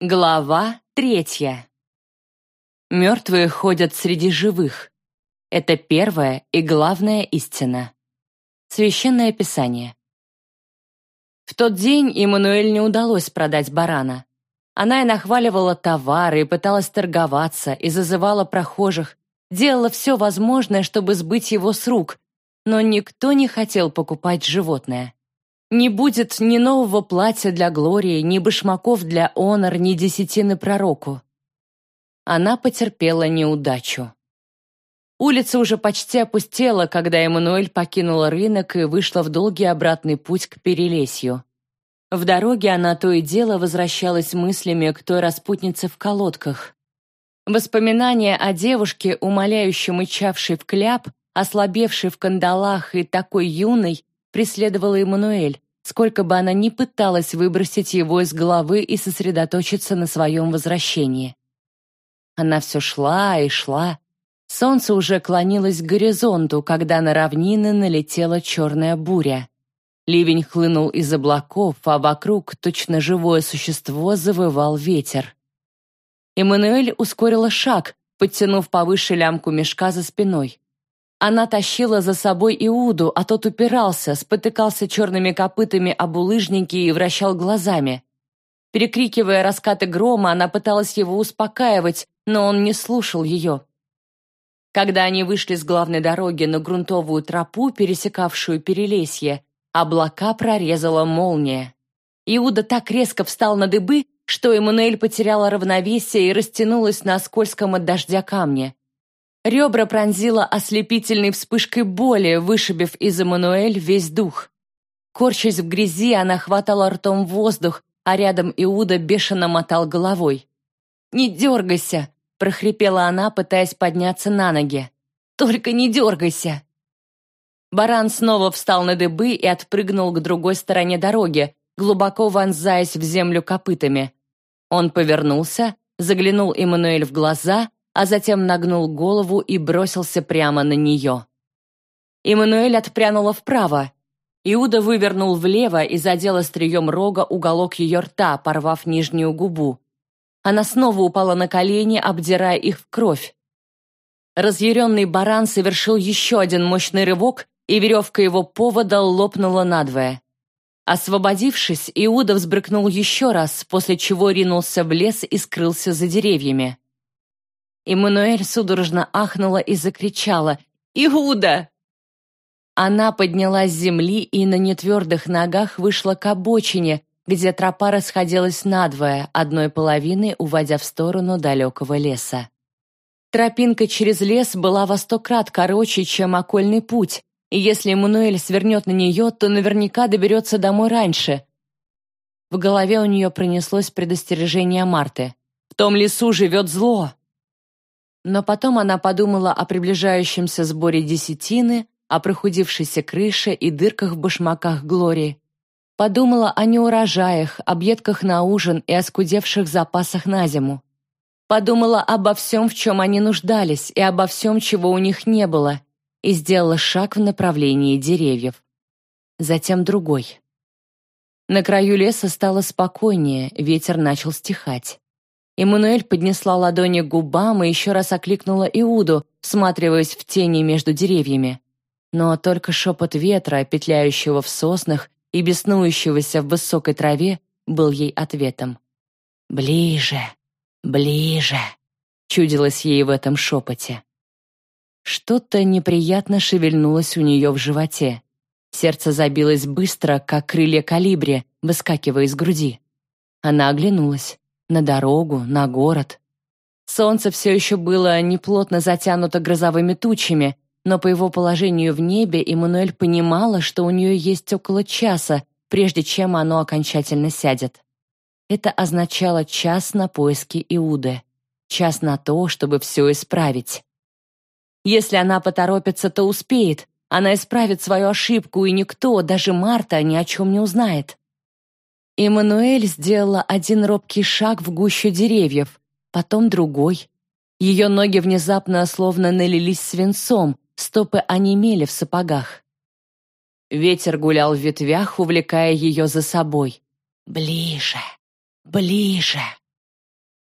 Глава третья. Мертвые ходят среди живых. Это первая и главная истина. Священное Писание. В тот день Иммануэль не удалось продать барана. Она и нахваливала товары, и пыталась торговаться, и зазывала прохожих, делала все возможное, чтобы сбыть его с рук, но никто не хотел покупать животное. Не будет ни нового платья для Глории, ни башмаков для Онор, ни десятины пророку. Она потерпела неудачу. Улица уже почти опустела, когда Эммануэль покинула рынок и вышла в долгий обратный путь к Перелесью. В дороге она то и дело возвращалась мыслями к той распутнице в колодках. Воспоминания о девушке, умоляюще мычавшей в кляп, ослабевшей в кандалах и такой юной, преследовала Эммануэль, сколько бы она ни пыталась выбросить его из головы и сосредоточиться на своем возвращении. Она все шла и шла. Солнце уже клонилось к горизонту, когда на равнины налетела черная буря. Ливень хлынул из облаков, а вокруг, точно живое существо, завывал ветер. Эммануэль ускорила шаг, подтянув повыше лямку мешка за спиной. Она тащила за собой Иуду, а тот упирался, спотыкался черными копытами об улыжники и вращал глазами. Перекрикивая раскаты грома, она пыталась его успокаивать, но он не слушал ее. Когда они вышли с главной дороги на грунтовую тропу, пересекавшую Перелесье, облака прорезала молния. Иуда так резко встал на дыбы, что Эммануэль потеряла равновесие и растянулась на скользком от дождя камне. Ребра пронзила ослепительной вспышкой боли, вышибив из Эммануэль весь дух. Корчась в грязи, она хватала ртом воздух, а рядом Иуда бешено мотал головой. «Не дергайся!» — прохрипела она, пытаясь подняться на ноги. «Только не дергайся!» Баран снова встал на дыбы и отпрыгнул к другой стороне дороги, глубоко вонзаясь в землю копытами. Он повернулся, заглянул Эммануэль в глаза а затем нагнул голову и бросился прямо на нее. Эммануэль отпрянула вправо. Иуда вывернул влево и задел острием рога уголок ее рта, порвав нижнюю губу. Она снова упала на колени, обдирая их в кровь. Разъяренный баран совершил еще один мощный рывок, и веревка его повода лопнула надвое. Освободившись, Иуда взбрыкнул еще раз, после чего ринулся в лес и скрылся за деревьями. Эммануэль судорожно ахнула и закричала «Иуда!». Она поднялась с земли и на нетвердых ногах вышла к обочине, где тропа расходилась надвое, одной половиной уводя в сторону далекого леса. Тропинка через лес была во сто крат короче, чем окольный путь, и если Эммануэль свернет на нее, то наверняка доберется домой раньше. В голове у нее пронеслось предостережение Марты. «В том лесу живет зло!» Но потом она подумала о приближающемся сборе десятины, о прохудившейся крыше и дырках в башмаках Глории. Подумала о неурожаях, объедках на ужин и оскудевших запасах на зиму. Подумала обо всем, в чем они нуждались, и обо всем, чего у них не было, и сделала шаг в направлении деревьев. Затем другой. На краю леса стало спокойнее, ветер начал стихать. Эммануэль поднесла ладони к губам и еще раз окликнула Иуду, всматриваясь в тени между деревьями. Но только шепот ветра, петляющего в соснах и беснующегося в высокой траве, был ей ответом. «Ближе, ближе», — чудилось ей в этом шепоте. Что-то неприятно шевельнулось у нее в животе. Сердце забилось быстро, как крылья калибри, выскакивая из груди. Она оглянулась на дорогу, на город. Солнце все еще было неплотно затянуто грозовыми тучами, но по его положению в небе Эммануэль понимала, что у нее есть около часа, прежде чем оно окончательно сядет. Это означало час на поиски Иуды, час на то, чтобы все исправить. Если она поторопится, то успеет, она исправит свою ошибку, и никто, даже Марта, ни о чем не узнает. Эммануэль сделала один робкий шаг в гущу деревьев, потом другой. Ее ноги внезапно словно налились свинцом, стопы онемели в сапогах. Ветер гулял в ветвях, увлекая ее за собой. «Ближе, ближе!»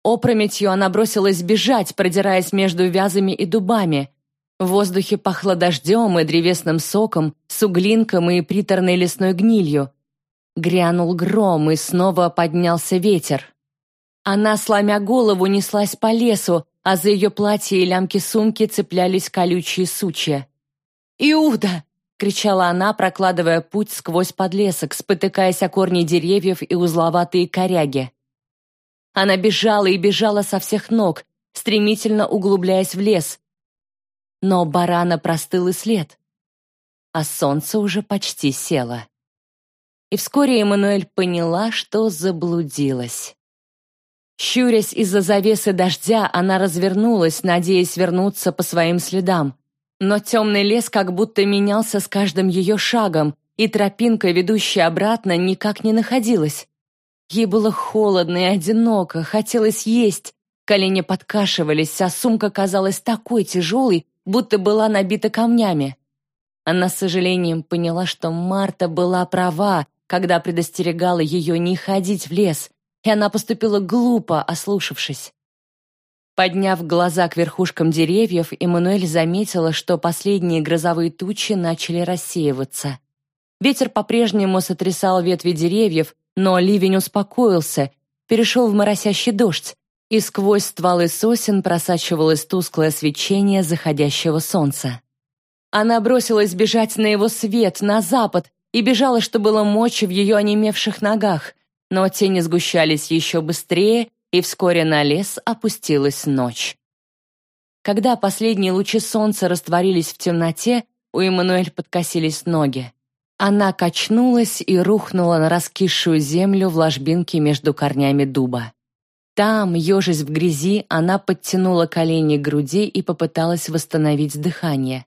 Опрометью она бросилась бежать, продираясь между вязами и дубами. В воздухе пахло дождем и древесным соком, суглинком и приторной лесной гнилью. Грянул гром, и снова поднялся ветер. Она, сломя голову, неслась по лесу, а за ее платье и лямки сумки цеплялись колючие сучья. «Иуда!» — кричала она, прокладывая путь сквозь подлесок, спотыкаясь о корни деревьев и узловатые коряги. Она бежала и бежала со всех ног, стремительно углубляясь в лес. Но барана простыл и след, а солнце уже почти село. И вскоре Эммануэль поняла, что заблудилась. Щурясь из-за завесы дождя, она развернулась, надеясь вернуться по своим следам. Но темный лес как будто менялся с каждым ее шагом, и тропинка, ведущая обратно, никак не находилась. Ей было холодно и одиноко, хотелось есть. Колени подкашивались, а сумка казалась такой тяжелой, будто была набита камнями. Она с сожалением поняла, что Марта была права, когда предостерегала ее не ходить в лес, и она поступила глупо, ослушавшись. Подняв глаза к верхушкам деревьев, Эммануэль заметила, что последние грозовые тучи начали рассеиваться. Ветер по-прежнему сотрясал ветви деревьев, но ливень успокоился, перешел в моросящий дождь, и сквозь стволы сосен просачивалось тусклое свечение заходящего солнца. Она бросилась бежать на его свет, на запад, и бежала, что было мочи в ее онемевших ногах но тени сгущались еще быстрее, и вскоре на лес опустилась ночь. Когда последние лучи солнца растворились в темноте, у Эммануэль подкосились ноги. Она качнулась и рухнула на раскисшую землю в ложбинке между корнями дуба. Там, ежась в грязи, она подтянула колени к груди и попыталась восстановить дыхание.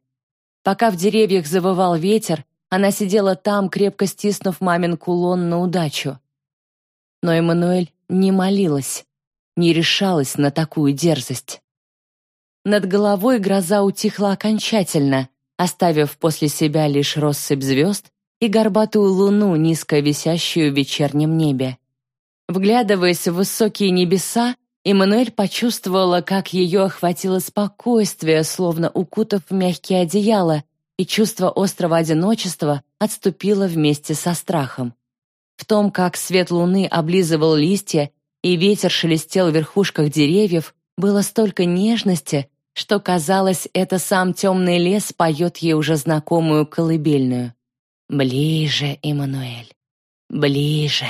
Пока в деревьях завывал ветер, она сидела там, крепко стиснув мамин кулон на удачу. Но Эммануэль не молилась, не решалась на такую дерзость. Над головой гроза утихла окончательно, оставив после себя лишь россыпь звезд и горбатую луну, низко висящую в вечернем небе. Вглядываясь в высокие небеса, Эммануэль почувствовала, как ее охватило спокойствие, словно укутав в мягкие одеяла, и чувство острого одиночества отступило вместе со страхом. В том, как свет луны облизывал листья и ветер шелестел в верхушках деревьев, было столько нежности, что, казалось, это сам темный лес поет ей уже знакомую колыбельную. «Ближе, Эммануэль, ближе».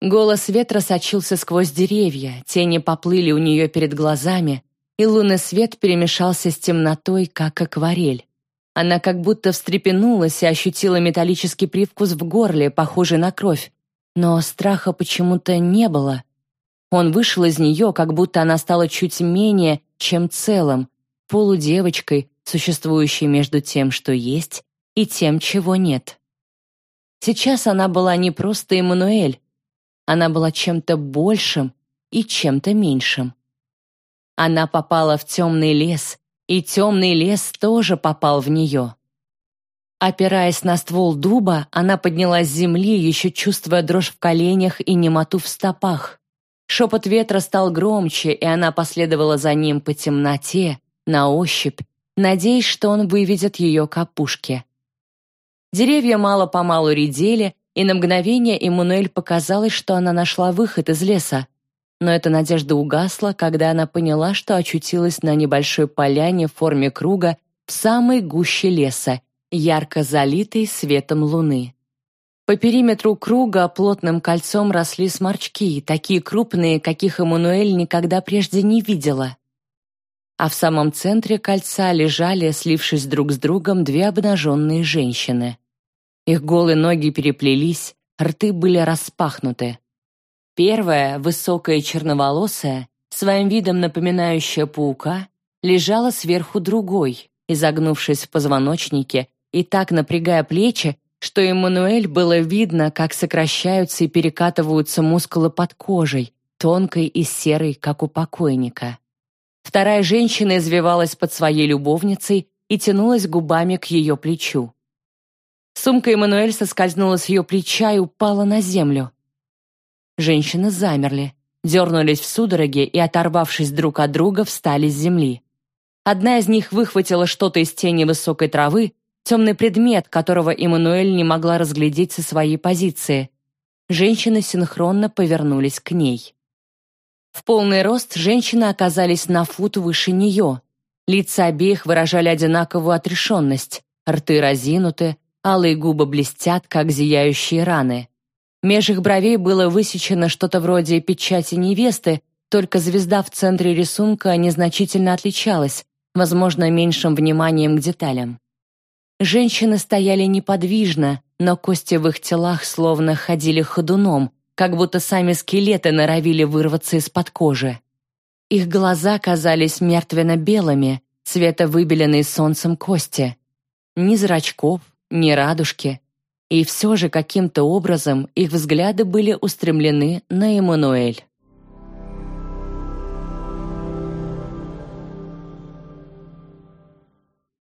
Голос ветра сочился сквозь деревья, тени поплыли у нее перед глазами, и лунный свет перемешался с темнотой, как акварель. Она как будто встрепенулась и ощутила металлический привкус в горле, похожий на кровь. Но страха почему-то не было. Он вышел из нее, как будто она стала чуть менее, чем целым, полудевочкой, существующей между тем, что есть, и тем, чего нет. Сейчас она была не просто Эммануэль, она была чем-то большим и чем-то меньшим. Она попала в темный лес, и темный лес тоже попал в нее. Опираясь на ствол дуба, она поднялась с земли, еще чувствуя дрожь в коленях и немоту в стопах. Шепот ветра стал громче, и она последовала за ним по темноте, на ощупь, надеясь, что он выведет ее к опушке. Деревья мало-помалу редели, и на мгновение Эммануэль показалось, что она нашла выход из леса но эта надежда угасла, когда она поняла, что очутилась на небольшой поляне в форме круга в самой гуще леса, ярко залитой светом луны. По периметру круга плотным кольцом росли сморчки, такие крупные, каких Эммануэль никогда прежде не видела. А в самом центре кольца лежали, слившись друг с другом, две обнаженные женщины. Их голые ноги переплелись, рты были распахнуты. Первая, высокая черноволосая, своим видом напоминающая паука, лежала сверху другой, изогнувшись в позвоночнике и так напрягая плечи, что Эммануэль было видно, как сокращаются и перекатываются мускулы под кожей, тонкой и серой, как у покойника. Вторая женщина извивалась под своей любовницей и тянулась губами к ее плечу. Сумка Эммануэль соскользнула с ее плеча и упала на землю. Женщины замерли. дернулись в судороге и, оторвавшись друг от друга, встали с земли. Одна из них выхватила что-то из тени высокой травы, темный предмет, которого Эммануэль не могла разглядеть со своей позиции. Женщины синхронно повернулись к ней. В полный рост женщины оказались на фут выше нее. Лица обеих выражали одинаковую отрешенность, рты разинуты, алые губы блестят, как зияющие раны. Меж их бровей было высечено что-то вроде печати невесты, только звезда в центре рисунка незначительно отличалась, возможно, меньшим вниманием к деталям. Женщины стояли неподвижно, но кости в их телах словно ходили ходуном, как будто сами скелеты норовили вырваться из-под кожи. Их глаза казались мертвенно-белыми, цвета выбеленной солнцем кости. Ни зрачков, ни радужки. И все же каким-то образом их взгляды были устремлены на Эммануэль.